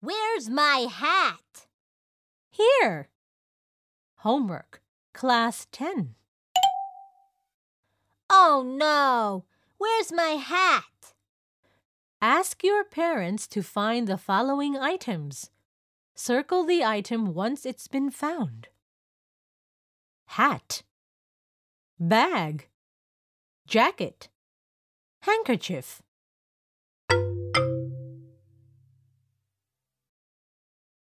Where's my hat? Here. Homework, Class 10. Oh no! Where's my hat? Ask your parents to find the following items. Circle the item once it's been found hat, bag, jacket, handkerchief.